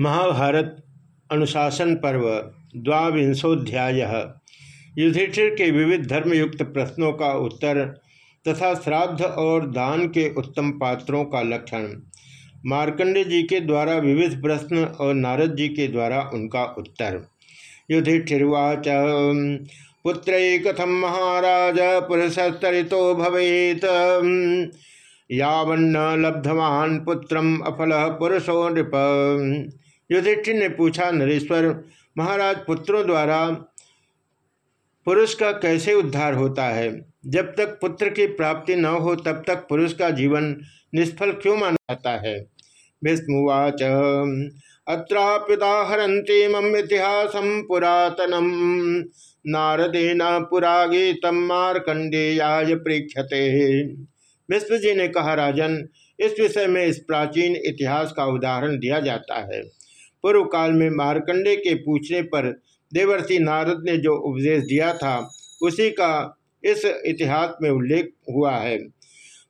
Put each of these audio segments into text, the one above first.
महाभारत अनुशासन पर्व द्वांशोध्याय युधिष्ठिर के विविध धर्मयुक्त प्रश्नों का उत्तर तथा श्राद्ध और दान के उत्तम पात्रों का लक्षण, मार्कंडे जी के द्वारा विविध प्रश्न और नारद जी के द्वारा उनका उत्तर। युधिष्ठिर्वाच, पुत्र कथम महाराज, पुरुषस्तरितो भवेत। यावन्न लब्धवान पुत्रम अफल पुरुषो नृप। युधिष्ठिर ने पूछा, नरेश्वर, महाराज पुत्रों द्वारा पुरुष का कैसे उद्धार होता है? जब तक पुत्र की प्राप्ति न हो, तब तक पुरुष का जीवन निष्फल क्यों माना जाता है? विष्णुवाच अत्राप्युदाहरती मम इतिहास पुरातनम। नारदेन पुरा गीतम मारकंडेयाय प्रेक्षते विष्णु जी ने कहा, राजन, इस विषय में इस प्राचीन इतिहास का उदाहरण दिया जाता है। पूर्व काल में मारकंडे के पूछने पर देवर्षि नारद ने जो उपदेश दिया था, उसी का इस इतिहास में उल्लेख हुआ है।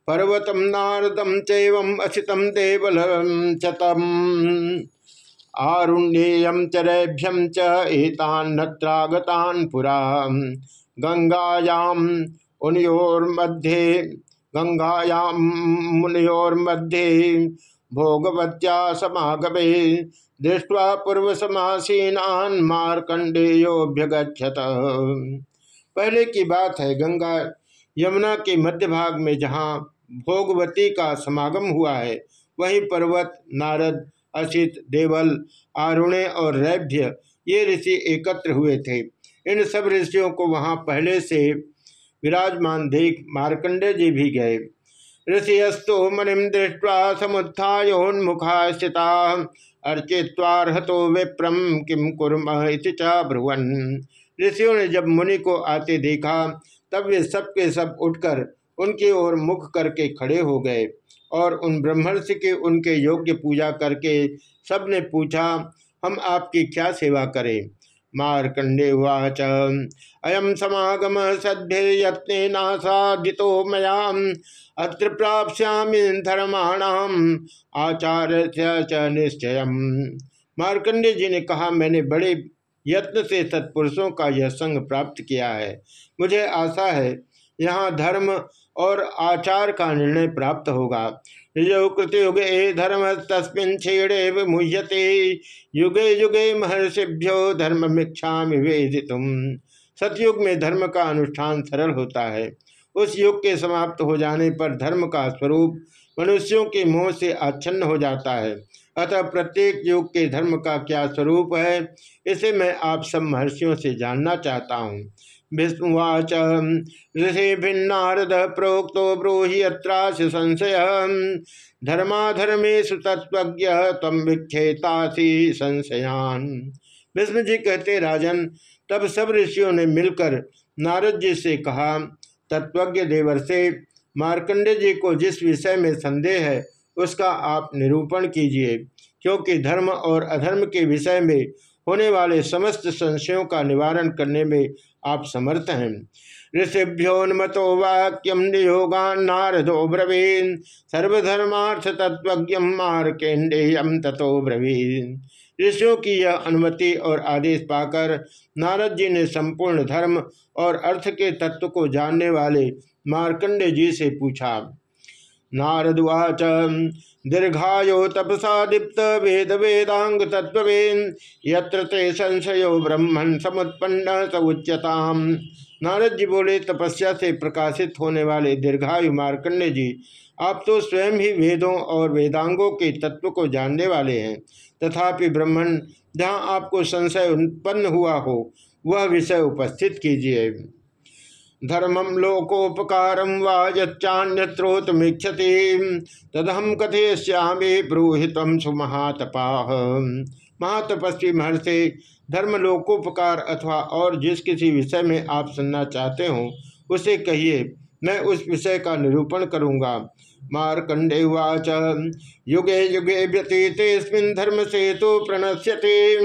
पर्वतम नारदम चैवम असितम देवल चतम, आरुण्येयम चरभ्यम चेतान्नत्रागतान पुरा गंगायाम उनयोर्मध्ये गंगायाम मुनयोर्मध्ये, भोगवत्या समागमे दृष्टवा पूर्व समासीनान मारकंडेयोभ्यगछत पहले की बात है, गंगा यमुना के मध्य भाग में जहाँ भोगवती का समागम हुआ है, वहीं पर्वत, नारद, असित, देवल, आरुणे और रैभ्य ये ऋषि एकत्र हुए थे। इन सब ऋषियों को वहाँ पहले से विराजमान देख मार्कंडे जी भी गए। ऋषियस्तु मणिम दृष्टवा समुत्थायोन्मुखा स्थिता अर्चित्वारहतो विप्रम किम कुरम चा ब्रुवन। ऋषियों ने जब मुनि को आते देखा, तब वे सब के सब उठकर उनकी ओर मुख करके खड़े हो गए और उन ब्रह्मर्षि के उनके योग्य पूजा करके सबने पूछा, हम आपकी क्या सेवा करें? मारकंडे उवाच अयम समागम सद्भिर्यत्नासादितो मयाम, अत्र प्राप्यामी धर्माणाम आचार्य च निश्चय मार्कंडे जी ने कहा, मैंने बड़े यत्न से सत्पुरुषों का यह संग प्राप्त किया है। मुझे आशा है, यहाँ धर्म और आचार का निर्णय प्राप्त होगा। यो कृतयुगे धर्म तस्मिन छेड़े मुह्यते। युगे युगे महर्षिभ्यो धर्म मिक्षा वेदित। सतयुग में धर्म का अनुष्ठान सरल होता है। उस युग के समाप्त हो जाने पर धर्म का स्वरूप मनुष्यों के मोह से आच्छन्न हो जाता है। अतः प्रत्येक युग के धर्म का क्या स्वरूप है, इसे मैं आप सब महर्षियों से जानना चाहता हूँ। विष्णुवाच। ऋषि भिन्नारद प्रोक्तो ब्रूहि अत्राश संशय। धर्माधर्मेशु तत्व तम विक्षेतासी संशयान। विष्णु जी कहते, राजन, तब सब ऋषियों ने मिलकर नारद जी से कहा तत्वज्ञ देवर से मार्कंडे जी को जिस विषय में संदेह है, उसका आप निरूपण कीजिए, क्योंकि धर्म और अधर्म के विषय में होने वाले समस्त संशयों का निवारण करने में आप समर्थ हैं। ऋषिभ्योन्मतो वाक्यम नियोगान नारदो ब्रवीन। सर्वधर्मार्थ तत्व मार्केन्द्रेयम तथो ब्रवीन। ऋषियों की यह अनुमति और आदेश पाकर नारद जी ने संपूर्ण धर्म और अर्थ के तत्व को जानने वाले मार्कंडे जी से पूछा नारदुवाच। दीर्घायो तपसा दीप्त वेद वेदांग तत्वेन यत्र ते संशयो ब्रह्मण समुत्पन्न स नारद जी बोले, तपस्या से प्रकाशित होने वाले दीर्घायु मार्कंडे जी, आप तो स्वयं ही वेदों और वेदांगों के तत्व को जानने वाले हैं। तथापि ब्रह्मण जहाँ आपको संशय उत्पन्न हुआ हो, वह विषय उपस्थित कीजिए। धर्मम लोकोपकार वाचान्यत्रोतमीक्षति तदहम कथयश्यामी ब्रूहित सुमहातपा। महातपस्वी महर्षि धर्म लोकोपकार अथवा और जिस किसी विषय में आप सुनना चाहते हो, उसे कहिए, मैं उस विषय का निरूपण करूँगा। मारकंडे उवाच, युगे युगे व्यतीतेस्मिन् धर्म से तो प्रणश्यते।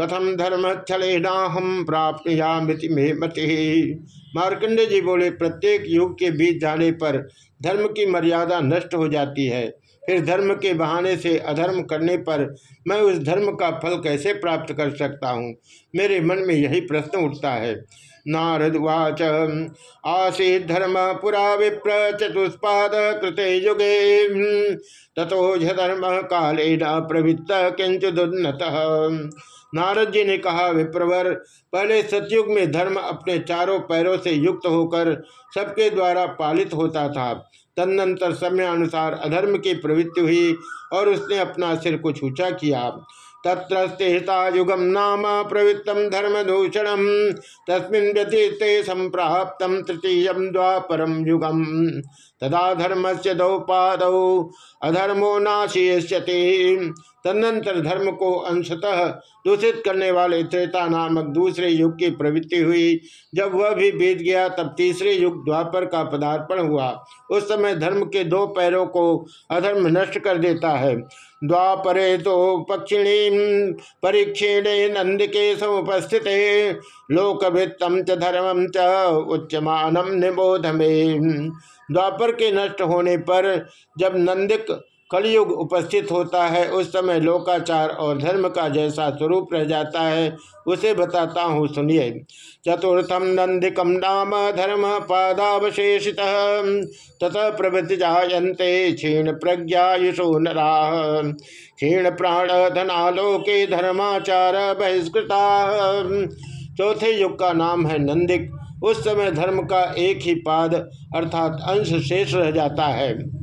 कथम धर्म छले हम प्राप्त मे मति। मार्कंडे जी बोले, प्रत्येक युग के बीच जाने पर धर्म की मर्यादा नष्ट हो जाती है। फिर धर्म के बहाने से अधर्म करने पर मैं उस धर्म का फल कैसे प्राप्त कर सकता हूँ? मेरे मन में यही प्रश्न उठता है। नारद वाच आसी धर्म पुरा विप्र चतुष्पाद कृते युगे। तथो धर्म काले न प्रवृत्त किंचुदुन्नत नारद जी ने कहा, विप्रवर, पहले सतयुग में धर्म अपने चारों पैरों से युक्त होकर सबके द्वारा पालित होता था। तदनंतर समय अनुसार अधर्म की प्रवृत्ति हुई और उसने अपना सिर कुछ ऊँचा किया। तत्रस्तेतायुगम नाम प्रवृत्तम धर्म दूषण। तस्मिन् व्यतीते संप्राप्त तृतीय द्वापरम युगम तदा धर्म से दौ पाद अधर्मो नाशीष्यति तदनंतर धर्म को अंशतः दूषित करने वाले त्रेता नामक दूसरे युग की प्रवृत्ति हुई। जब वह भी बीत गया, तब तीसरे युग द्वापर का पदार्पण हुआ। उस समय धर्म के दो पैरों को अधर्म नष्ट कर देता है। द्वापरे तो पक्षिणी परीक्षेण नंद के समुपस्थित लोकवृत्तम च धर्मम च उच्चमानम निबोध में। द्वापर के नष्ट होने पर जब नंदिक कलयुग उपस्थित होता है। उस समय लोकाचार और धर्म का जैसा स्वरूप रह जाता है, उसे बताता हूँ, सुनिए। चतुर्थम नंदिकम नाम धर्म पादावशेषित तथा प्रवृत्ति जायते क्षीण प्रज्ञा यशो नरा। क्षीण प्राण धनालोके धर्माचार बहिष्कृता। चौथे युग का नाम है नंदिक उस समय धर्म का एक ही पाद, अर्थात अंश शेष रह जाता है।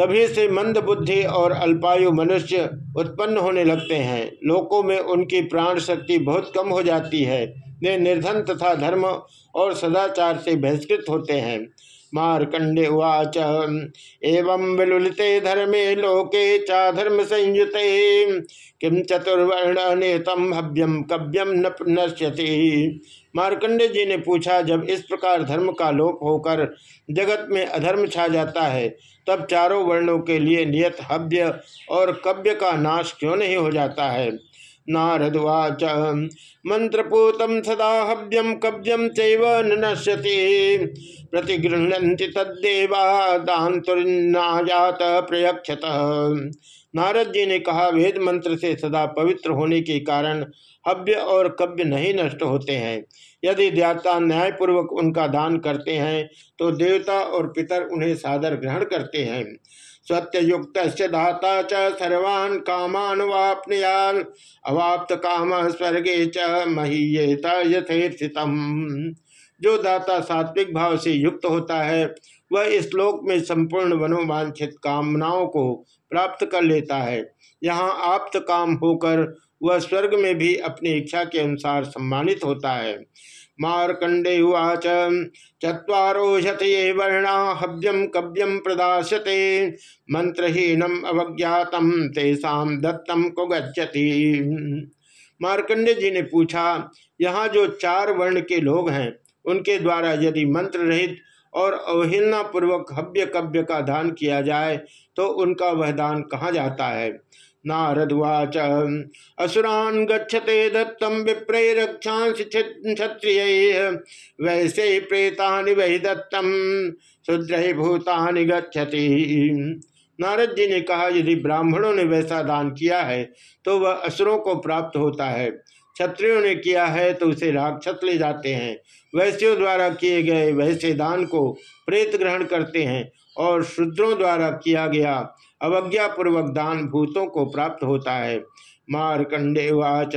तभी से मंद बुद्धि और अल्पायु मनुष्य उत्पन्न होने लगते हैं। लोकों में उनकी प्राण शक्ति बहुत कम हो जाती है। वे निर्धन तथा धर्म और सदाचार से बहिष्कृत होते हैं। मारकंडे उच एवं विलुलिते धर्मे लोके चाधर्म संयुत किम चतुर्वर्ण नेतम हव्यम कव्यम न नश्यति। मारकंडे जी ने पूछा, जब इस प्रकार धर्म का लोप होकर जगत में अधर्म छा जाता है, तब चारों वर्णों के लिए नियत हव्य और कव्य का नाश क्यों नहीं हो जाता है? नारदवाच मंत्रपूतम सदा हव्यम कव्यम चैव नश्यति। प्रतिगृहती तद्देवा दान्तुर्नाजात प्रयक्षत। नारद जी ने कहा, वेद मंत्र से सदा पवित्र होने के कारण हव्य और कव्य नहीं नष्ट होते हैं। यदि देवता न्यायपूर्वक उनका दान करते हैं तो देवता और पितर उन्हें सादर ग्रहण करते हैं। सत्ययुक्त दाता च सर्वान् कामान वापनुयान अवाप्त काम स्वर्गे च महीयेत यथेर्थितम जो दाता सात्विक भाव से युक्त होता है, वह इस श्लोक में संपूर्ण मनोवांछित कामनाओं को प्राप्त कर लेता है। यहाँ आप्त काम होकर वह स्वर्ग में भी अपनी इच्छा के अनुसार सम्मानित होता है। मारकंडे उवाच चुरोशत ये वर्णा हव्यम कव्यम प्रदाशते मंत्रहीनम अवज्ञातम तेसाम दत्तम को गच्छति मारकंडे जी ने पूछा, यहाँ जो चार वर्ण के लोग हैं, उनके द्वारा यदि मंत्र रहित और अवहेलना पूर्वक हव्य कव्य का दान किया जाए तो उनका वह दान कहाँ जाता है? नारदवाच असुरान गच्छते दत्तम विप्रे रक्षांस क्षत्रिय, वैसे प्रेता वही दत्तम शुद्र भूतानि गच्छति। नारद जी ने कहा, यदि ब्राह्मणों ने वैसा दान किया है तो वह असुरों को प्राप्त होता है। क्षत्रियों ने किया है तो उसे राक्षस ले जाते हैं। वैश्यों द्वारा किए गए वैसे दान को प्रेत ग्रहण करते हैं और शूद्रों द्वारा किया गया अवज्ञापूर्वक दान भूतों को प्राप्त होता है। मारकंडेवाच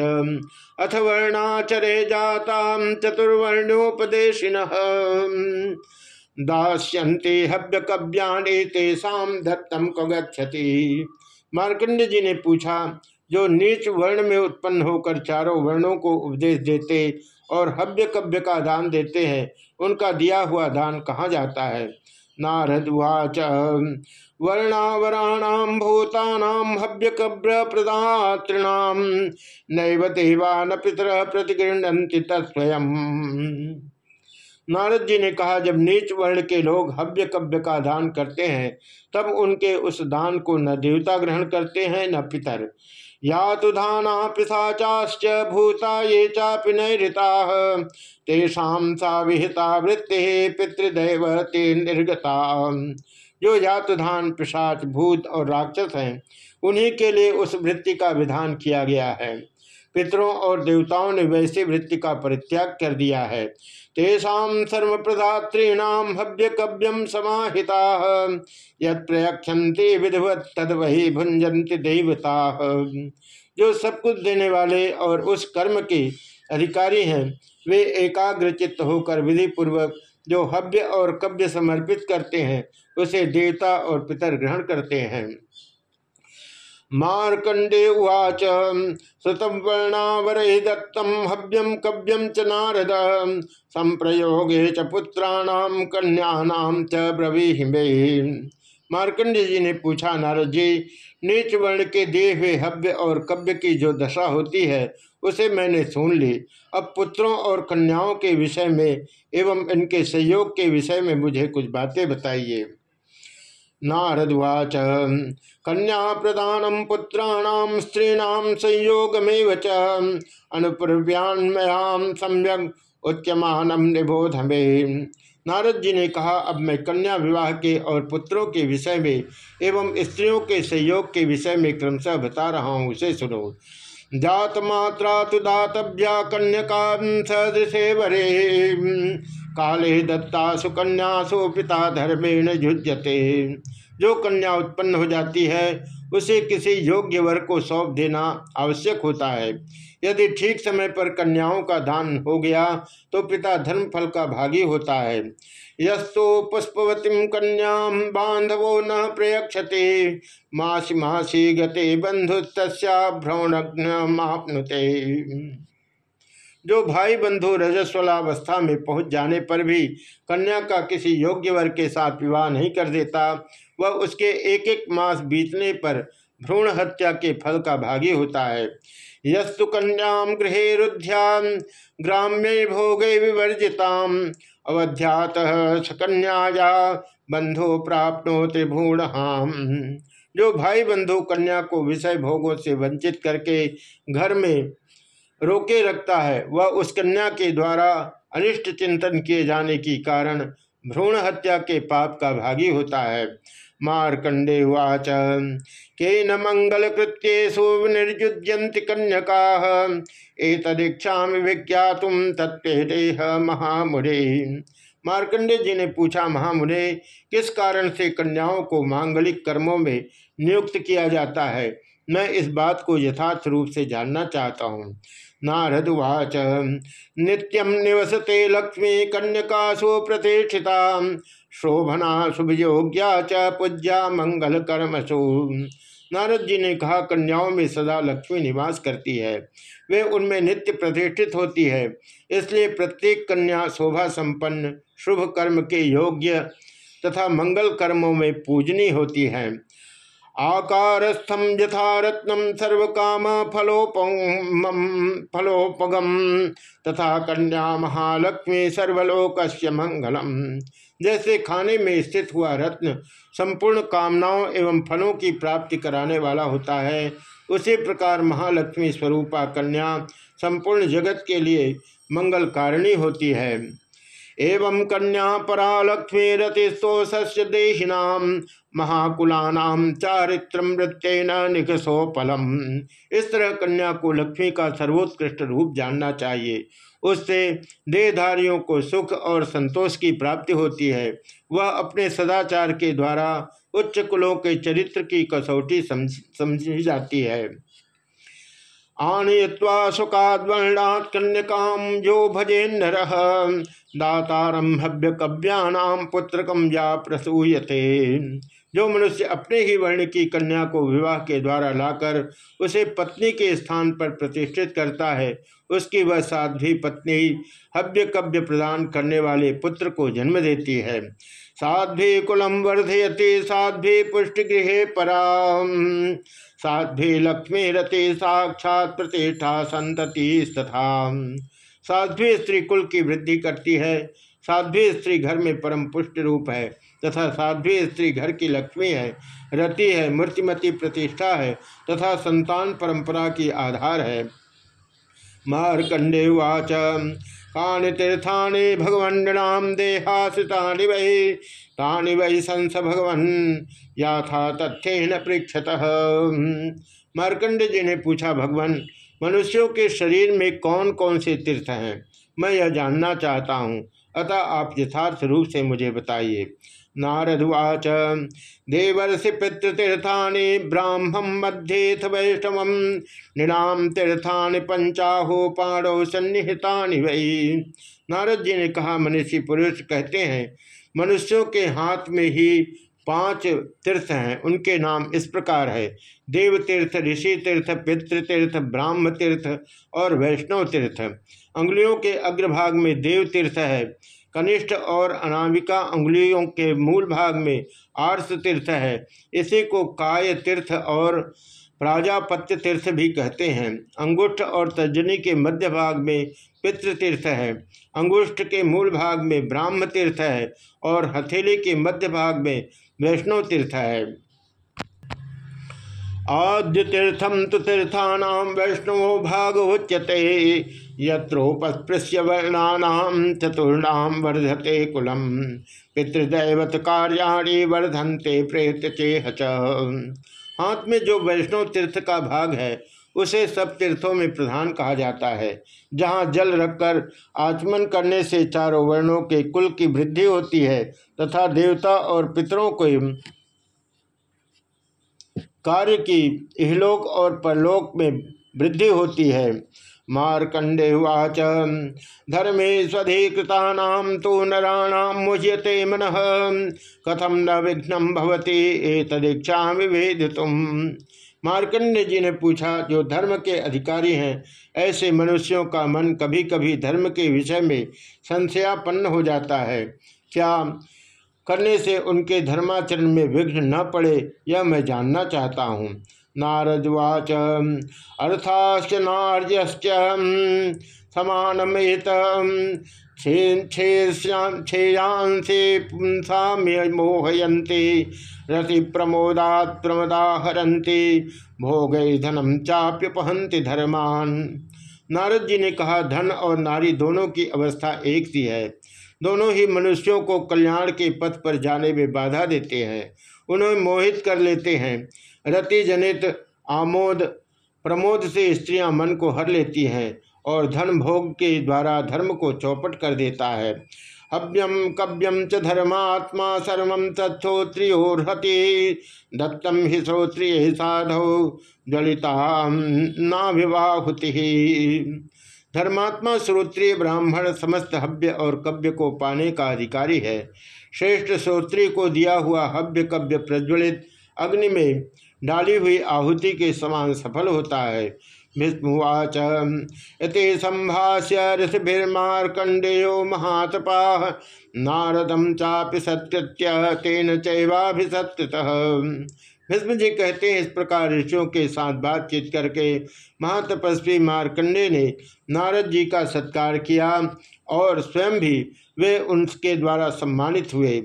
अथ वर्णाचरे जाता चतुर्वर्णोपदेशिन दास्यन्ते हव्य कव्याणी तेसाम दत्तम को गच्छति मार्कंडे जी ने पूछा, जो नीच वर्ण में उत्पन्न होकर चारों वर्णों को उपदेश देते और हव्य कव्य का दान देते हैं। उनका दिया हुआ दान कहाँ जाता है? नारद वाच। वर्णावराणाम भूतानाम हव्य कब्र प्रदातृणाम नैव पितर प्रतिगृहती तत्स्वयं नारद जी ने कहा, जब नीच वर्ण के लोग हव्य कव्य का दान करते हैं, तब उनके उस दान को न देवता ग्रहण करते हैं, न पितर। या तो धाना पिशाचाश्च भूता ये चापि नैता तेषा सा विहिता वृत्ति पितृदैव ते निर्गता। जो यातुधान, पिशाच, भूत और राक्षस हैं, उन्हीं के लिए उस वृत्ति का विधान किया गया है। पितरों और देवताओं ने वैसे वृत्ति का परित्याग कर दिया है। तेषाम सर्व प्रदातृणाम हव्य कव्यम समाहिता। यद प्रयक्षंते विधवत, तद वही भुंजंति देवता। जो सब कुछ देने वाले और उस कर्म के अधिकारी हैं, वे एकाग्र चित्त होकर विधि पूर्वक जो हव्य और कव्य समर्पित करते हैं, उसे देवता और पितर ग्रहण करते हैं। मार्कंडे उवाच। श्रुतम वर्णावर दत्तम हव्यम कव्यम च नारद। संप्रयोगे च पुत्राणाम कन्यानाम च ब्रवीहिमे। मार्कंडे जी ने पूछा, नारद जी, नीच वर्ण के दिए हुए हव्य और कव्य की जो दशा होती है, उसे मैंने सुन ली। अब पुत्रों और कन्याओं के विषय में एवं इनके सहयोग के विषय में मुझे कुछ बातें बताइए। नारदवाच। कन्या प्रदान पुत्राण स्त्रीण संयोगमेव च। सम्यक उच्यमान निबोध नारद जी ने कहा, अब मैं कन्या विवाह के और पुत्रों के विषय में एवं स्त्रियों के सहयोग के विषय में क्रमशः बता रहा हूँ, उसे सुनो। जात मात्रा तो दातव्या कन्या सदृशे वरे काले दत्ता सुकन्या सु पिता धर्मेण झुंझते जो कन्या उत्पन्न हो जाती है, उसे किसी योग्य वर को सौंप देना आवश्यक होता है। यदि ठीक समय पर कन्याओं का दान हो गया तो पिता धर्म फल का भागी होता है। यस्तो पुष्पवती कन्या बांधवो न प्रयक्षते। मासी मासी गते बंधु तस्भ्रवणते जो भाई बंधु रजस्वलावस्था में पहुँच जाने पर भी कन्या का किसी योग्य वर्ग के साथ विवाह नहीं कर देता, वह उसके एक एक मास बीतने पर भ्रूण हत्या के फल का भागी होता है। यस्तु कन्याम गृह रुध्याम ग्राम्य भोगे विवर्जिताम अवध्यात सकन्याया बंधु प्राप्त त्रिभुण जो भाई बंधु कन्या को विषय भोगों से वंचित करके घर में रोके रखता है। वह उस कन्या के द्वारा अनिष्ट चिंतन किए जाने की कारण भ्रूण हत्या के पाप का भागी होता है। मारकंडे वाच। के न मंगल कृत्यु निर्जुद्यंति कन्यका। एतदीक्षा विज्ञातुम तत्व महामुरे मार्कंडे जी ने पूछा महामुरे किस कारण से कन्याओं को मांगलिक कर्मों में नियुक्त किया जाता है? मैं इस बात को यथार्थ रूप से जानना चाहता हूँ। नारद उवाच नित्यम निवसते लक्ष्मी कन्यकासु प्रतिष्ठिता शोभना शुभयोग्या च पूज्या मंगल कर्मसु नारद जी ने कहा, कन्याओं में सदा लक्ष्मी निवास करती है। वे उनमें नित्य प्रतिष्ठित होती है। इसलिए प्रत्येक कन्या शोभा संपन्न, शुभ कर्म के योग्य तथा मंगल कर्मों में पूजनी होती है। आकारस्थम यथा रत्नम सर्व काम फलोपम फलोपगम तथा कन्या महालक्ष्मी सर्वलोक मंगलम। जैसे खाने में स्थित हुआ रत्न संपूर्ण कामनाओं एवं फलों की प्राप्ति कराने वाला होता है, उसी प्रकार महालक्ष्मी स्वरूपा कन्या संपूर्ण जगत के लिए मंगलकारिणी होती है। एवं कन्या परा लक्ष्मी रतिस्तोष्य देशिनाम महाकुलानाम चारित्र नृत्यन निकसोपलम इस तरह कन्या को लक्ष्मी का सर्वोत्कृष्ट रूप जानना चाहिए। उससे देहधारियों को सुख और संतोष की प्राप्ति होती है। वह अपने सदाचार के द्वारा उच्च कुलों के चरित्र की कसौटी समझी जाती है। आनय्वा सुखाद्वर्णात् कन्यकाम जो भजे नर दातारम हव्य कव्याम पुत्रकम या प्रसूयते। जो मनुष्य अपने ही वर्ण की कन्या को विवाह के द्वारा लाकर उसे पत्नी के स्थान पर प्रतिष्ठित करता है, उसकी वह साध्वी पत्नी हव्य कव्य प्रदान करने वाले पुत्र को जन्म देती है। साध्वी कुलम वर्धयति, साध्वी पुष्टिगृह परा साध्वी लक्ष्मी रति, साक्षात प्रतिष्ठा संतति तथा साध्वी स्त्री कुल की वृद्धि करती है। साध्वी स्त्री घर में परम पुष्ट रूप है तथा साध्वी स्त्री घर की लक्ष्मी है, रति है, मूर्तिमती प्रतिष्ठा है तथा संतान परंपरा की आधार है। मार्कंडे उवाच, कानि तीर्थानि भगवन्नाम देहाश्रितानि वै, तानि वै संस भगवन्, याथा तथ्येन पृछत मार्कंडे जी ने पूछा, भगवान मनुष्यों के शरीर में कौन कौन से तीर्थ हैं? मैं यह जानना चाहता हूँ। अतः आप यथार्थ रूप से मुझे बताइए। नारदुवाच देवर्षि पितृतीर्थानि ब्राह्मम मध्येथ वैष्णव नृणाम तीर्थानि पंचाहो पाणो सन्निहिता वही नारद जी ने कहा, मनुष्य पुरुष कहते हैं, मनुष्यों के हाथ में ही पाँच तीर्थ हैं, उनके नाम इस प्रकार है। देव तीर्थ, ऋषि तीर्थ, पितृ तीर्थ, ब्राह्म तीर्थ और वैष्णव तीर्थ। अंगुलियों के अग्रभाग में देव तीर्थ है। कनिष्ठ और अनामिका अंगुलियों के मूल भाग में आर्स तीर्थ है। इसी को काय तीर्थ और प्राजापत्य तीर्थ भी कहते हैं। अंगुष्ठ और तर्जनी के मध्य भाग में पितृतीर्थ है। अंगुष्ठ के मूल भाग में ब्राह्म तीर्थ है और हथेली के मध्य भाग में वैष्णव तीर्थ है। आद्य तीर्थम तो तीर्थानाम वैष्णव भाग उच्यते। यत्रोपस्पृश्य वर्णानाम चतुर्णाम वर्धते कुलम पितृदैवत कार्याणी वर्धनते प्रेत चेह हाथ में जो वैष्णव तीर्थ का भाग है उसे सब तीर्थों में प्रधान कहा जाता है। जहाँ जल रखकर आचमन करने से चारों वर्णों के कुल की वृद्धि होती है, तथा देवता और पितरों को कार्य की इहलोक और परलोक में वृद्धि होती है। मारकंडे उवाच, धर्मे स्वधिकृता तो नाणाम मुह्यते मन कथम न विघ्न भवती एतदीक्षा विभेद मार्कंडे जी ने पूछा, जो धर्म के अधिकारी हैं, ऐसे मनुष्यों का मन कभी कभी धर्म के विषय में संशयापन्न हो जाता है। क्या करने से उनके धर्माचरण में विघ्न न पड़े, यह मैं जानना चाहता हूँ। नारदवाच अर्थाश्च नार्यश्च समानमेत। छेयांसे पुंसाम्य मोहयंती रति प्रमोदात प्रमदा हरंती भोग धनम चाप्यपहंति धर्मान। नारद जी ने कहा, धन और नारी दोनों की अवस्था एक सी है। दोनों ही मनुष्यों को कल्याण के पथ पर जाने में बाधा देते हैं। उन्हें मोहित कर लेते हैं। रति जनित आमोद प्रमोद से स्त्रियाँ मन को हर लेती हैं और धन भोग के द्वारा धर्म को चौपट कर देता है। हव्यम कव्यम च धर्मात्मा सर्व तत्थोत्रियोर्हति दत्तम हि श्रोत्रिय साधो, ज्वलिता नाभिवाहुति। धर्मात्मा श्रोत्रिय ब्राह्मण समस्त हव्य और कव्य को पाने का अधिकारी है। श्रेष्ठ श्रोत्रिय को दिया हुआ हव्य कव्य प्रज्वलित अग्नि में डाली हुई आहुति के समान सफल होता है। संभाष्य ऋषिभिर्मार्कंडेयो महातपा। नारदम चापि सत्कृत्य तेन चैवाभिसत्कृत भीष्म जी कहते हैं, इस प्रकार ऋषियों के साथ बातचीत करके महातपस्वी मार्कंडे ने नारद जी का सत्कार किया और स्वयं भी वे उनके द्वारा सम्मानित हुए।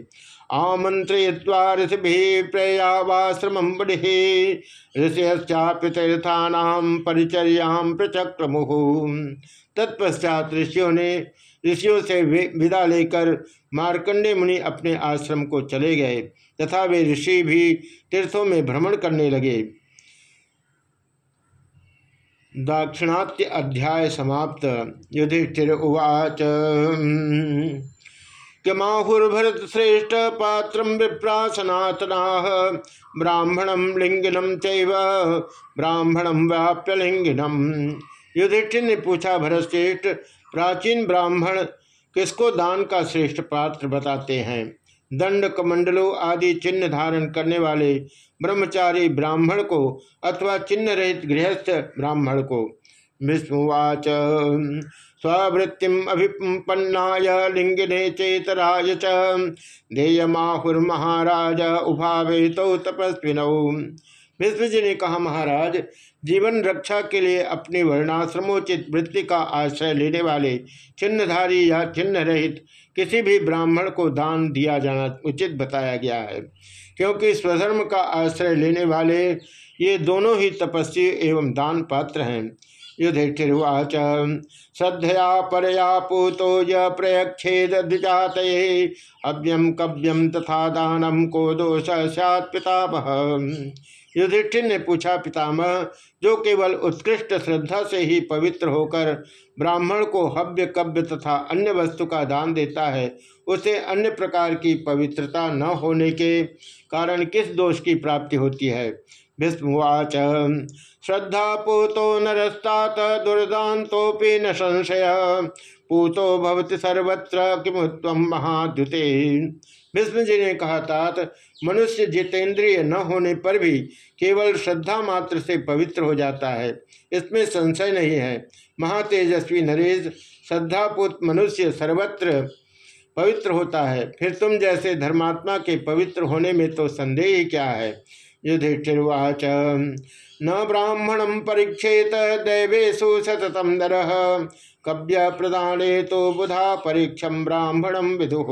आमंत्रित्वा ऋषि प्रयावाश्रम बढ़े ऋषिश्चाप्यतीर्थानाम परिचर्याम प्रचक्रमुह तत्पश्चात ऋषियों ने ऋषियों से विदा लेकर मार्कंडे मुनि अपने आश्रम को चले गए, तथा वे ऋषि भी तीर्थों में भ्रमण करने लगे। दाक्षिणात्य अध्याय समाप्त। युधिष्ठिर उवाच। किमाहुर्भरत श्रेष्ठ पात्र विप्रा सनातना ब्राह्मणम लिंगिनम चैव ब्राह्मणम व्याप्य लिंगिनम युधिष्ठिर ने पूछा भरत श्रेष्ठ प्राचीन ब्राह्मण किसको दान का श्रेष्ठ पात्र बताते हैं? दंड, कमंडलों आदि चिन्ह धारण करने वाले ब्रह्मचारी ब्राह्मण को अथवा चिन्ह रहित गृहस्थ ब्राह्मण को। विष्णुवाच। स्वृत्तिम अभिपन्नाय लिंगिने चेतराय च। देयमाहुर्महाराज उभावे तो तपस्विनौ। विष्णु जी ने कहा, महाराज, जीवन रक्षा के लिए अपनी वर्णाश्रमोचित वृत्ति का आश्रय लेने वाले चिन्हधारी या चिन्ह रहित किसी भी ब्राह्मण को दान दिया जाना उचित बताया गया है। क्योंकि स्वधर्म का आश्रय लेने वाले ये दोनों ही तपस्वी एवं दान पात्र हैं। युधिष्ठिर्वाच श्रद्धया परया पूतो य प्रयक्षेद द्विजात। अव्यम कव्यम तथा दानम को दोष सैत पितामह। युधिष्ठिर ने पूछा, पितामह, जो केवल उत्कृष्ट श्रद्धा से ही पवित्र होकर ब्राह्मण को हव्य, कव्य तथा अन्य वस्तु का दान देता है, उसे अन्य प्रकार की पवित्रता न होने के कारण किस दोष की प्राप्ति होती है? भीष्मवाच श्रद्धा पूतो नरस्तात दुर्दान्तोपि न संशय। पूतो भवति सर्वत्र किमुत्तम महाद्युते। भीष्म जी ने कहा, तात, मनुष्य जितेंद्रिय न होने पर भी केवल श्रद्धा मात्र से पवित्र हो जाता है। इसमें संशय नहीं है। महातेजस्वी नरेश, श्रद्धापूत मनुष्य सर्वत्र पवित्र होता है। फिर तुम जैसे धर्मात्मा के पवित्र होने में तो संदेह ही क्या है? युधिष्ठिर्वाच। न ब्राह्मणम परीक्षेत दैवेशु सततम दर कव्य प्रदाने तो बुधा परीक्षम ब्राह्मणम विदु।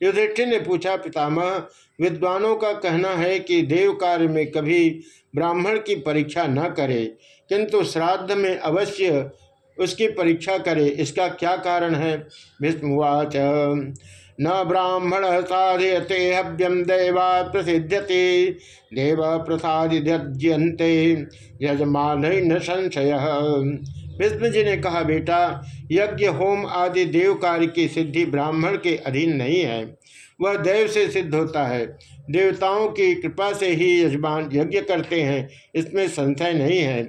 युधिष्ठिर ने पूछा, पितामह, विद्वानों का कहना है कि देव कार्य में कभी ब्राह्मण की परीक्षा न करे, किंतु श्राद्ध में अवश्य उसकी परीक्षा करे, इसका क्या कारण है? भीष्मवाच न ब्राह्मण साधयते हव्यम दैवा प्रसिद्ध्यते। देव प्रसाद्यन्ते यजमान न संशय। विष्णु जी ने कहा, बेटा, यज्ञ, होम आदि देव कार्य की सिद्धि ब्राह्मण के अधीन नहीं है। वह देव से सिद्ध होता है। देवताओं की कृपा से ही यजमान यज्ञ करते हैं। इसमें संशय नहीं है।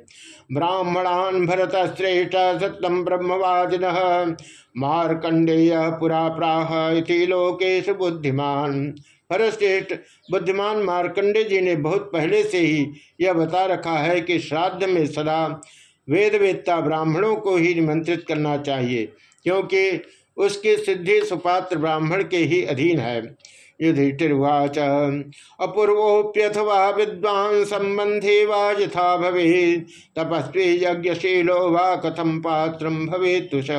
ब्राह्मणान भरत श्रेष्ठ सत्यम ब्रह्मवादिन। मारकंडेय पुरा प्राह इति लोकेश बुद्धिमान। भरतश्रेष्ठ बुद्धिमान मार्कंडे जी ने बहुत पहले से ही यह बता रखा है कि श्राद्ध में सदा वेद वेदता ब्राह्मणों को ही निमंत्रित करना चाहिए, क्योंकि उसकी सिद्धि सुपात्र ब्राह्मण के ही अधीन है। युधिष्ठिर्वाच अपूर्वोप्यथवा विद्वान संबंधी वा यथा भवे तपस्वी यज्ञशीलो वा कथम पात्र भवे तुष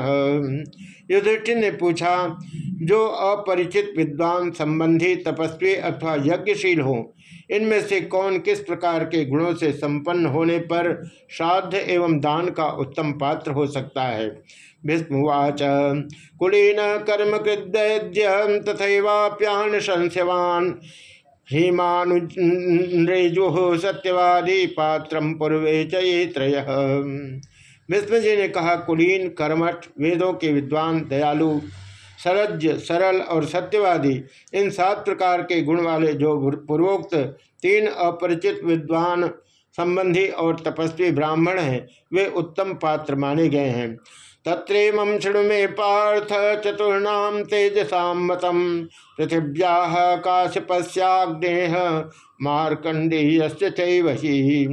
युधिष्ठिर ने पूछा, जो अपरिचित विद्वान संबंधी तपस्वी अथवा यज्ञशील हो, इनमें से कौन किस प्रकार के गुणों से संपन्न होने पर श्राद्ध एवं दान का उत्तम पात्र हो सकता है? भीष्मवाच कुलीन कर्म कृद्य तथैवाप्यान संस्यवान। हीमानुरेजु सत्यवादी पात्रम पूर्वे चयत्रय भीष्म जी ने कहा, कुलीन कर्मठ वेदों के विद्वान, दयालु सरज सरल और सत्यवादी, इन सात प्रकार के गुण वाले जो पूर्वोक्त, तीन अपरिचित विद्वान, संबंधी और तपस्वी ब्राह्मण हैं, वे उत्तम पात्र माने गए हैं। तत्रेम शृणु मे पार्थ चतुर्ण तेजसा मतम पृथिव्या काश्यपस्याग्नेह मार्कंडेय चैवही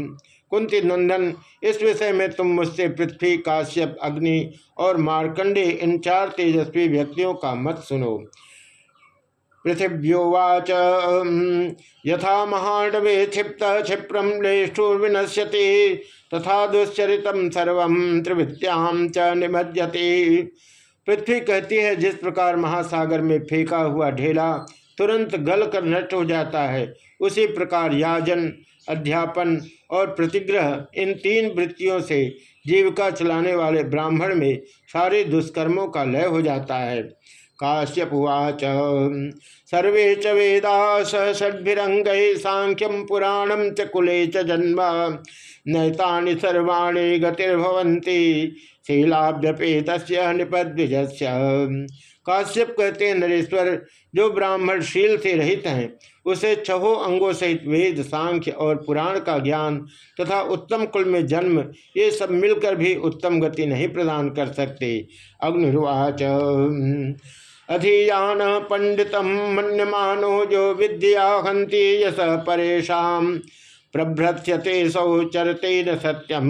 कुंती नंदन, इस विषय में तुम मुझसे पृथ्वी, काश्यप, अग्नि और मार्कंडे इन चार तेजस्वी व्यक्तियों का मत सुनो। पृथिव्योवाच यथा महाडवे क्षिप्त क्षिप्रम लेष्ठुर्विनश्यति तथा दुश्चरित सर्व त्रिवृत्याम च निमज्जते। पृथ्वी कहती है, जिस प्रकार महासागर में फेंका हुआ ढेला तुरंत गल कर नष्ट हो जाता है, उसी प्रकार याजन, अध्यापन और प्रतिग्रह इन तीन वृत्तियों से जीविका चलाने वाले ब्राह्मण में सारे दुष्कर्मों का लय हो जाता है। काश्यपुवाच। सर्वे च वेदा स षड्भिरंग सांख्यम पुराणम च कुले च जन्म। नैता सर्वाणी गतिर्भवंती शीलाभ्यपेत निपद्विज काश्यप कहते हैं, नरेश्वर, जो ब्राह्मण शील से रहित हैं, उसे छहो अंगों सहित वेद, सांख्य और पुराण का ज्ञान तथा उत्तम कुल में जन्म, ये सब मिलकर भी उत्तम गति नहीं प्रदान कर सकते। अग्निर्वाच। अधियान पंडित मन्यमानो जो विद्या हंती यस परेशा प्रभ्रत्यते सौ चरते न सत्यम।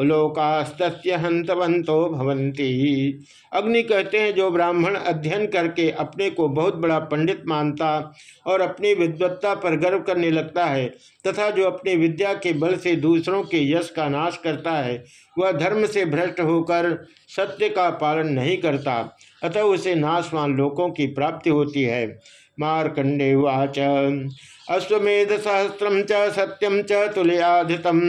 लोकास्त हंतवंतो भवंती अग्नि कहते हैं, जो ब्राह्मण अध्ययन करके अपने को बहुत बड़ा पंडित मानता और अपनी विद्वत्ता पर गर्व करने लगता है, तथा जो अपनी विद्या के बल से दूसरों के यश का नाश करता है, वह धर्म से भ्रष्ट होकर सत्य का पालन नहीं करता, अतः उसे नाशवान लोकों की प्राप्ति होती है। मार्कंडे वाच। अश्वेध सहस्रम च सत्यम च तुलयाधितम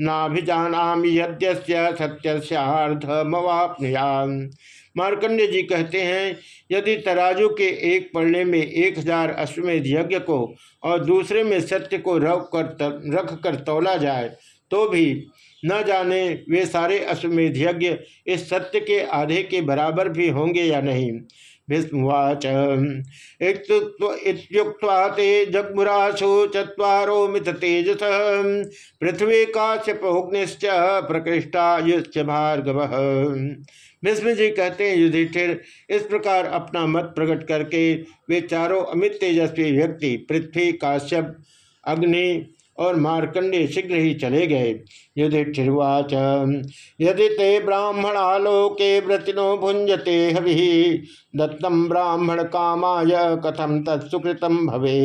नाभिजाना यद्य सत्यस्यार्धमवापनुया मार्कंडे जी कहते हैं, यदि तराजू के एक पड़ने में एक हज़ार अश्वमेध यज्ञ को और दूसरे में सत्य को रख कर रख कर तोला जाए तो भी न जाने वे सारे अश्वमेध यज्ञ इस सत्य के आधे के बराबर भी होंगे या नहीं। भीष्मवाच इत्युक्त्वा ते जगमुराशो चत्वारो मित तेजस पृथ्वी काश्यपोग्निश्च प्रकृष्टा युश्च भार्गव। भीष्म जी कहते हैं, युधिष्ठिर, इस प्रकार अपना मत प्रकट करके वे चारों अमित तेजस्वी व्यक्ति, पृथ्वी, काश्यप, अग्नि और मार्कंडे शीघ्र ही चले गए। युधिष्ठिर्वाच, यदि ते ब्राह्मणालोके व्रतिनो भुंजते हवि दत्तम ब्राह्मण कामाय कथम तत्सुकृतम भवे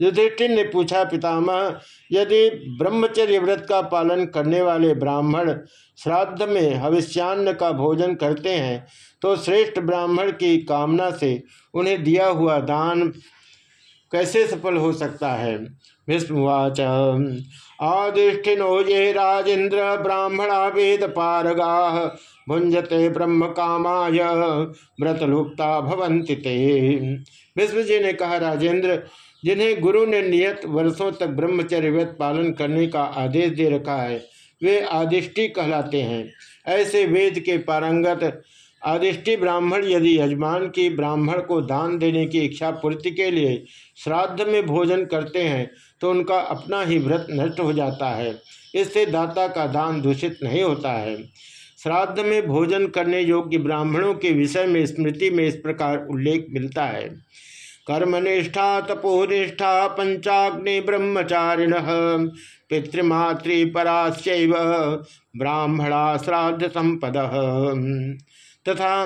युधिष्ठिर ने पूछा, पितामह, यदि ब्रह्मचर्य व्रत का पालन करने वाले ब्राह्मण श्राद्ध में हविष्यान्न का भोजन करते हैं तो श्रेष्ठ ब्राह्मण की कामना से उन्हें दिया हुआ दान कैसे सफल हो सकता है? विष्णुवाच आदिष्ठिनो ये राजेन्द्र ब्राह्मणा वेद पारगा भुंजते ब्रह्म कामाय व्रतलुप्ता भवंति ते। विष्णु जी ने कहा राजेंद्र जिन्हें गुरु ने नियत वर्षों तक ब्रह्मचर्य व्रत पालन करने का आदेश दे रखा है, वे आदिष्टि कहलाते हैं। ऐसे वेद के पारंगत आदिष्टि ब्राह्मण यदि यजमान की ब्राह्मण को दान देने की इच्छा पूर्ति के लिए श्राद्ध में भोजन करते हैं तो उनका अपना ही व्रत नष्ट हो जाता है। इससे दाता का दान दूषित नहीं होता है। श्राद्ध में भोजन करने योग्य ब्राह्मणों के विषय में स्मृति में इस प्रकार उल्लेख मिलता है। कर्मनिष्ठा तपोनिष्ठा पंचाग्नि ब्रह्मचारिण पितृमातृपराश्चैव ब्राह्मणा श्राद्ध संपद। तथा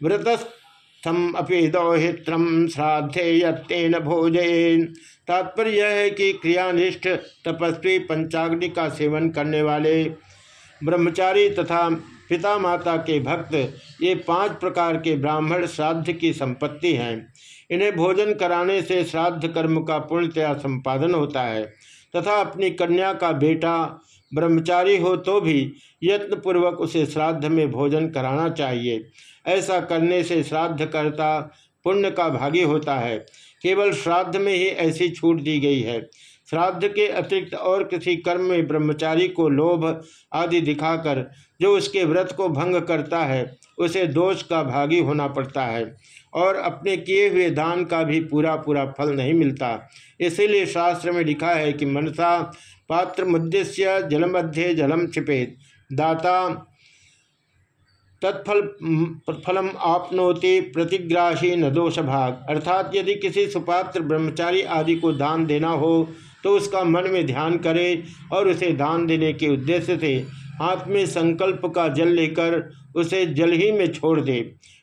व्रतस्थम अपि दौहित्रम श्राद्धे यत्न भोजन। तात्पर्य यह है कि क्रियानिष्ठ तपस्वी पंचाग्नि का सेवन करने वाले ब्रह्मचारी तथा पिता माता के भक्त, ये पाँच प्रकार के ब्राह्मण श्राद्ध की संपत्ति हैं। इन्हें भोजन कराने से श्राद्ध कर्म का पूर्णतया संपादन होता है। तथा अपनी कन्या का बेटा ब्रह्मचारी हो तो भी यत्न पूर्वक उसे श्राद्ध में भोजन कराना चाहिए। ऐसा करने से श्राद्ध करता पुण्य का भागी होता है। केवल श्राद्ध में ही ऐसी छूट दी गई है। श्राद्ध के अतिरिक्त और किसी कर्म में ब्रह्मचारी को लोभ आदि दिखाकर जो उसके व्रत को भंग करता है, उसे दोष का भागी होना पड़ता है और अपने किए हुए दान का भी पूरा पूरा फल नहीं मिलता। इसीलिए शास्त्र में लिखा है कि मनसा पात्र मुद्देश्य जलमध्य जलम छिपेत दाता, तत्फल फलम आपनोति, प्रतिग्राही न दोष भाग अर्थात यदि किसी सुपात्र, ब्रह्मचारी आदि को दान देना हो तो उसका मन में ध्यान करे और उसे दान देने के उद्देश्य से हाथ में संकल्प का जल लेकर उसे जल ही में छोड़ दे।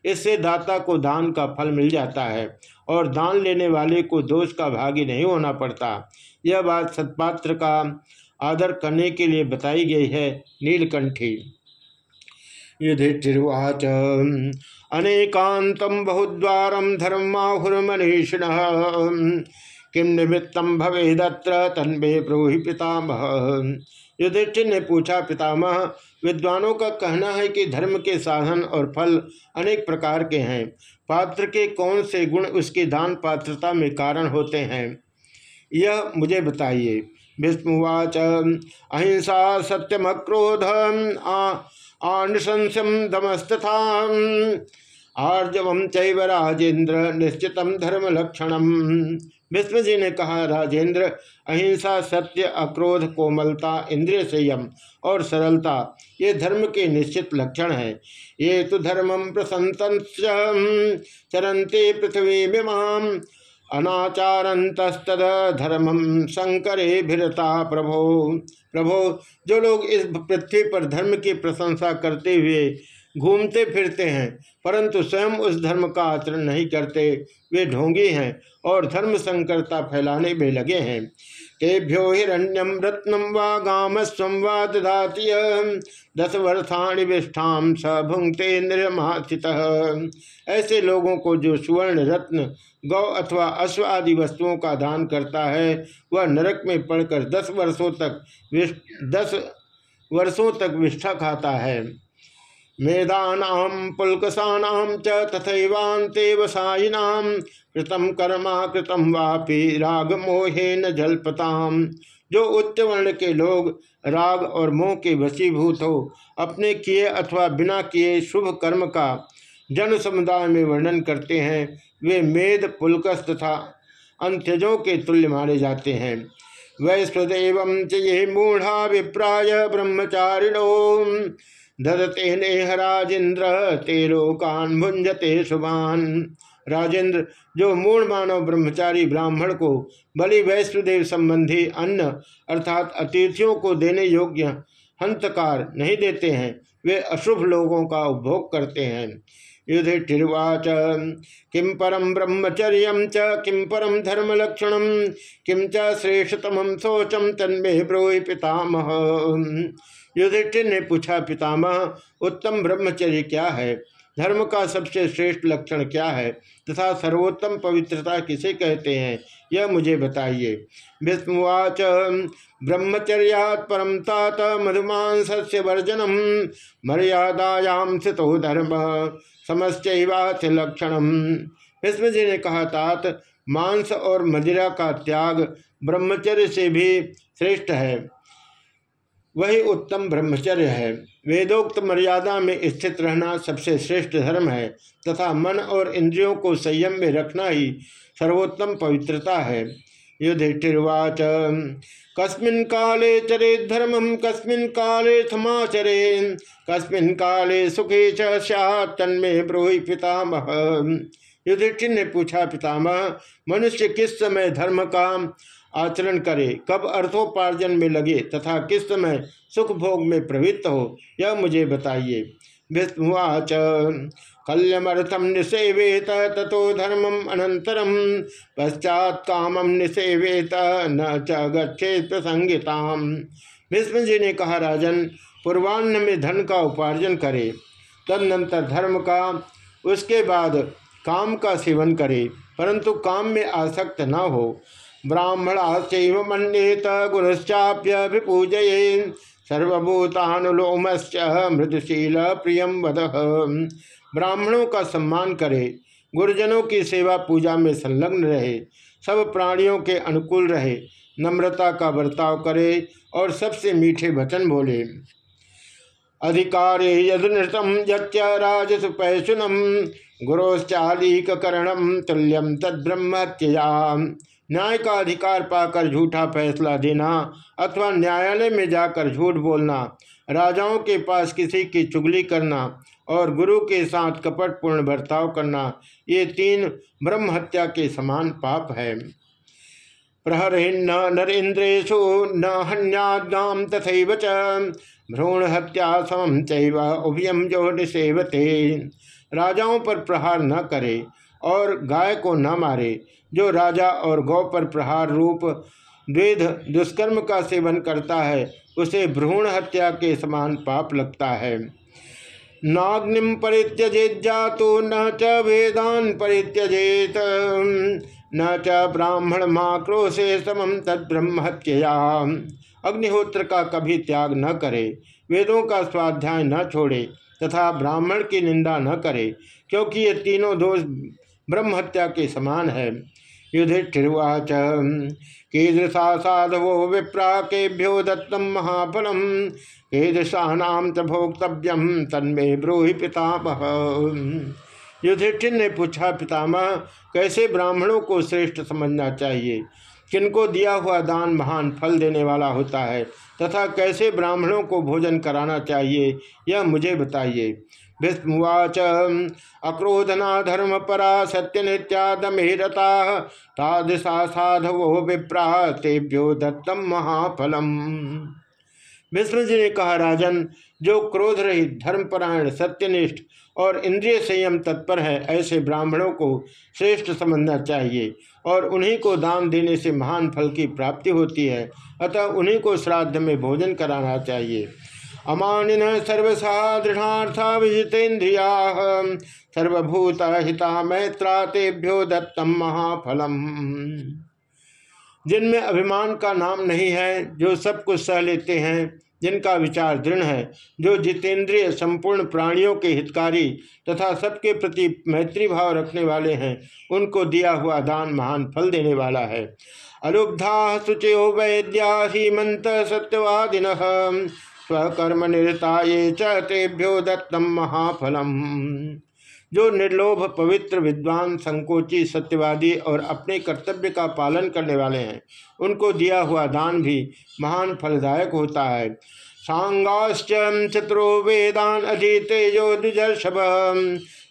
इससे दाता को दान का फल मिल जाता है और दान लेने वाले को दोष का भागी नहीं होना पड़ता। यह बात सत्पात्र का आदर करने के लिए बताई गई है नीलकंठी। युधिष्ठिर्वाच अनेकांतम बहुद्वार धर्माहुर्मनीषिण। किम निमित्तम भवेदत्र तन्वे ब्रूहि पितामह। युधिष्ठिर ने पूछा, पितामह, विद्वानों का कहना है कि धर्म के साधन और फल अनेक प्रकार के हैं। पात्र के कौन से गुण उसकी दान पात्रता में कारण होते हैं? यह मुझे बताइए। विष्णुवाच। अहिंसा सत्यम क्रोध आनुशंसम दमस्तथा। आर्जवम चैव राजेंद्र निश्चितम धर्म लक्षणम विष्णु जी ने कहा राजेंद्र अहिंसा, सत्य, अक्रोध, कोमलता, इंद्रिय संयम और सरलता, ये धर्म के निश्चित लक्षण है। ये तो धर्मम प्रसंत चरंते पृथ्वी विमाम अनाचारतस्तद धर्मम शंकरे भिरता प्रभो। प्रभो, जो लोग इस पृथ्वी पर धर्म की प्रशंसा करते हुए घूमते फिरते हैं, परंतु स्वयं उस धर्म का आचरण नहीं करते, वे ढोंगी हैं और धर्म संकरता फैलाने में लगे हैं। तेभ्यो हिरण्यम रत्नम वा गाम स्वा दधाति दस वर्षाणि विष्ठाम स भुंगते ऐसे लोगों को जो सुवर्ण रत्न, गौ अथवा अश्व आदि वस्तुओं का दान करता है, वह नरक में पड़कर दस वर्षों तक दस वर्षों तक विष्ठा खाता है। मेधानाम पुलकसानाम च तथैवान्ते वसायिनाम कृतम कर्मा कृतम वापि राग मोहे न जलपताम जो उच्च वर्ण के लोग राग और मोह के वशीभूत हो, अपने किए अथवा बिना किए शुभ कर्म का जन समुदाय में वर्णन करते हैं, वे मेद, पुलकस तथा अंत्यजों के तुल्य माने जाते हैं। वैश्वदेव ये मूढ़ा विप्राय ब्रह्मचारिणो। ददते नेह राजेन्द्र ते लोकान भुंजते शुभान राजेंद्र, जो मूल मानव ब्रह्मचारी ब्राह्मण को बलि वैष्णुदेव संबंधी अन्न अर्थात अतिथियों को देने योग्य हंतकार नहीं देते हैं, वे अशुभ लोगों का उपभोग करते हैं। युधिष्ठिर्वाच, किं परम ब्रह्मचर्य च, किं परम धर्मलक्षण, किं च श्रेष्ठतम शोचम तन्मे ब्रोहि पितामह। युधिष्ठिर ने पूछा, पितामह, उत्तम ब्रह्मचर्य क्या है? धर्म का सबसे श्रेष्ठ लक्षण क्या है? तथा सर्वोत्तम पवित्रता किसे कहते हैं? यह मुझे बताइए। विस्मुवाच, ब्रह्मचर्यात् परम तात मधुमांस वर्जनम मर्यादायाम स्थितो धर्म। समस्वाथ लक्षणम। भीष्म जी ने कहा, तात, मांस और मदिरा का त्याग ब्रह्मचर्य से भी श्रेष्ठ है। वही उत्तम ब्रह्मचर्य है। वेदोक्त मर्यादा में स्थित रहना सबसे श्रेष्ठ धर्म है तथा मन और इंद्रियों को संयम में रखना ही सर्वोत्तम पवित्रता है। युधिष्ठिर्वाच, कस्मिन काले चरे धर्मम कस्मिन काले समाचरे, कस्मिन काले सुखे चन्मे ब्रोहि पितामह। युधिष्ठिर ने पूछा, पितामह, मनुष्य किस समय धर्म का आचरण करे। कब अर्थोपार्जन में लगे तथा किस समय सुख भोग में प्रवृत्त हो, यह मुझे बताइए। विष्णुवाच कल्यमर्थम निषेवेत तथो धर्मम अनंतरम पश्चात कामम निषेवेत, न च गच्छे प्रसंगिताम। भीष्म जी ने कहा, राजन, पूर्वान्न में धन का उपार्जन करे, तदनंतर धर्म का, उसके बाद काम का सेवन करे, परंतु काम में आसक्त न हो। ब्राह्मणा मन्येत गुरुश्चाप्य सर्वभूतानुलोमश्च मृदुशील प्रियम वद। ब्राह्मणों का सम्मान करे, गुरुजनों की सेवा पूजा में संलग्न रहे, सब प्राणियों के अनुकूल रहे, नम्रता का बर्ताव करे और सबसे मीठे वचन बोले। अधिकारे यद नृतम यजसुपैशुनम गुरोश्चालीक करणम तुल्यम तद ब्रह्मत्यया न्याय का अधिकार पाकर झूठा फैसला देना अथवा न्यायालय में जाकर झूठ बोलना, राजाओं के पास किसी की चुगली करना और गुरु के साथ कपटपूर्ण बर्ताव करना, ये तीन ब्रह्म हत्या के समान पाप है। प्रहरिन्न नरेन्द्रेशु न हन्यागाम तथा च, भ्रूण हत्या समम चैव उभयम जो निसेवते राजाओं पर प्रहार न करे और गाय को न मारे जो राजा और गौ पर प्रहार रूप, द्वेध, दुष्कर्म का सेवन करता है, उसे भ्रूण हत्या के समान पाप लगता है। नाग्निम परित्यजेत जातो न च वेदान परित्यजेत, न च ब्राह्मण माक्रोशे समम तद ब्रह्म हत्या अग्निहोत्र का कभी त्याग न करे, वेदों का स्वाध्याय न छोड़े, तथा ब्राह्मण की निंदा न करे, क्योंकि ये तीनों दोष ब्रह्म हत्या के समान है। युधिष्ठिर्वाच। कीदृशा साधवो विप्रा केभ्यो दत्तम महाफलम कीदृशानाम च भोक्तव्यम तन्मे ब्रूहि पितामह। युधिष्ठिर ने पूछा, पितामह, कैसे ब्राह्मणों को श्रेष्ठ समझना चाहिए? किनको दिया हुआ दान महान फल देने वाला होता है? तथा कैसे ब्राह्मणों को भोजन कराना चाहिए? यह मुझे बताइए। भीष्मवाच अक्रोधना धर्म परा सत्य नित्यादमेरता तादृशा साधवो विप्रा, तेभ्यो दत्तम महाफलम। विष्णु जी ने कहा, राजन, जो क्रोध रहित धर्मपरायण, सत्यनिष्ठ और इंद्रिय संयम तत्पर है, ऐसे ब्राह्मणों को श्रेष्ठ समझना चाहिए और उन्हीं को दान देने से महान फल की प्राप्ति होती है। अतः उन्हीं को श्राद्ध में भोजन कराना चाहिए। अमानिन सर्वसा दृढ़ार्था विजितेन्द्रिया सर्वभूत हिता मैत्रा तेभ्यो दत्तम महाफलम। जिनमें अभिमान का नाम नहीं है, जो सब कुछ सह लेते हैं, जिनका विचार दृढ़ है, जो जितेंद्रिय संपूर्ण प्राणियों के हितकारी तथा सबके प्रति मैत्री भाव रखने वाले हैं, उनको दिया हुआ दान महान फल देने वाला है। अलुब्धा शुचयो वैद्या सत्यवादिन। स्वकर्म निरता ये चेभ्यो दत्तम महाफलम। जो निर्लोभ, पवित्र, विद्वान, संकोची, सत्यवादी और अपने कर्तव्य का पालन करने वाले हैं, उनको दिया हुआ दान भी महान फलदायक होता है। सांगाश्च चतुरो वेदान अधीते जो द्विजर्षभ।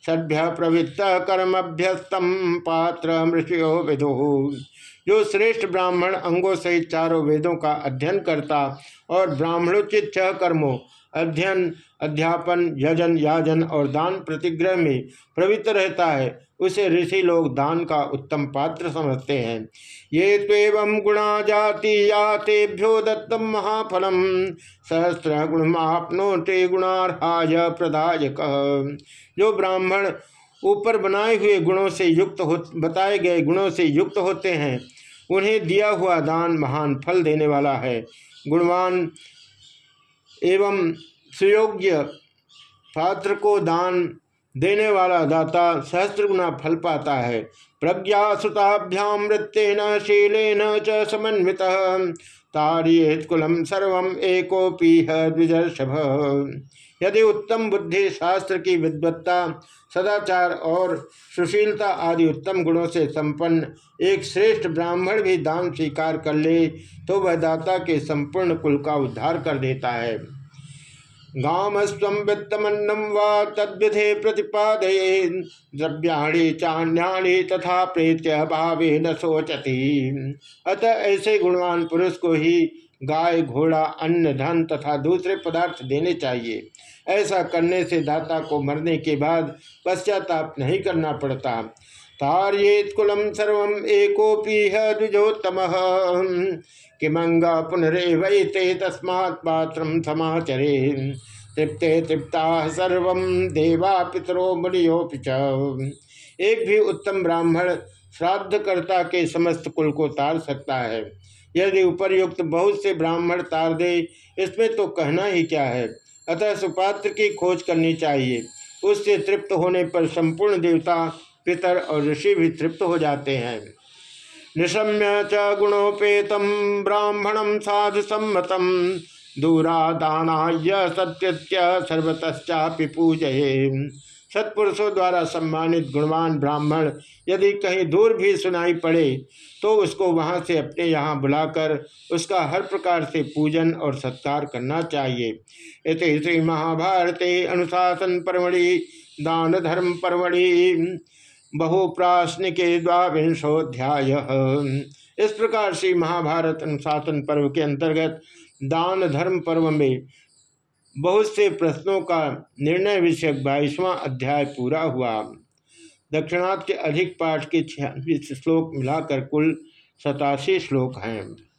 सभ्य प्रवृत्त कर्मभ्यस्तम पात्र मृषयो विदु। जो श्रेष्ठ ब्राह्मण अंगों सहित चारों वेदों का अध्ययन करता और ब्राह्मणोचित छह कर्मों, अध्ययन, अध्यापन, यजन, याजन और दान प्रतिग्रह में प्रवृत्त रहता है, उसे ऋषि लोग दान का उत्तम पात्र समझते हैं। ये तेवं गुणा जाति या तेभ्यो दत्तम महाफलम। सहस्र गुणमापनोते गुणार्हाय प्रदायक। जो ब्राह्मण ऊपर बनाए हुए गुणों से युक्त हो बताए गए गुणों से युक्त होते हैं, उन्हें दिया हुआ दान महान फल देने वाला है। गुणवान एवं सुयोग्य पात्र को दान देने वाला दाता सहस्त्र गुना फल पाता है। प्रज्ञा सुताभ्याम न शीलेन च समन्वित। तारियेत कुलम सर्व एकोपी द्विजर्षभ। यदि उत्तम बुद्धि शास्त्र की विद्वत्ता सदाचार और सुशीलता आदि उत्तम गुणों से संपन्न एक श्रेष्ठ ब्राह्मण भी दान स्वीकार कर ले तो वह दाता के संपूर्ण कुल का उद्धार कर देता है। गामस्व वित्तमन्नम व तद्विधे प्रतिपादये द्रव्याणी चान्याणी तथा प्रेत्य भावे न सोचती अतः ऐसे गुणवान पुरुष को ही गाय, घोड़ा, अन्न, धन तथा दूसरे पदार्थ देने चाहिए। ऐसा करने से दाता को मरने के बाद पश्चाताप नहीं करना पड़ता। तार्येत कुलम सर्व एकोपी है द्विजोत्तम। किमंग पुनरेवते तस्मात् पात्र समाचरे। तृप्ते तृप्ता सर्व देवा पितरो मुनियोपि एक भी उत्तम ब्राह्मण श्राद्धकर्ता के समस्त कुल को तार सकता है। यदि उपरयुक्त बहुत से ब्राह्मण तार दे, इसमें तो कहना ही क्या है? अतः सुपात्र की खोज करनी चाहिए। उससे तृप्त होने पर संपूर्ण देवता, पितर और ऋषि भी तृप्त हो जाते हैं। निशम्य च गुणोपेत ब्राह्मणम साधु सम्मतम। दूरादानाय सत्य सर्वतश्चापि पूजये। सत्पुरुषों द्वारा सम्मानित गुणवान ब्राह्मण यदि कहीं दूर भी सुनाई पड़े तो उसको वहाँ से अपने यहाँ बुलाकर उसका हर प्रकार से पूजन और सत्कार करना चाहिए। इस श्री महाभारते अनुशासन परमढ़ि दान धर्म परमढ़ि, बहुप्राश्निके द्वांशोध्याय इस प्रकार से महाभारत अनुशासन पर्व के अंतर्गत दान धर्म पर्व में बहुत से प्रश्नों का निर्णय विषय बाईसवां अध्याय पूरा हुआ। दक्षिणार्थ के अधिक पाठ के छियालीस श्लोक मिलाकर कुल सतासी श्लोक हैं।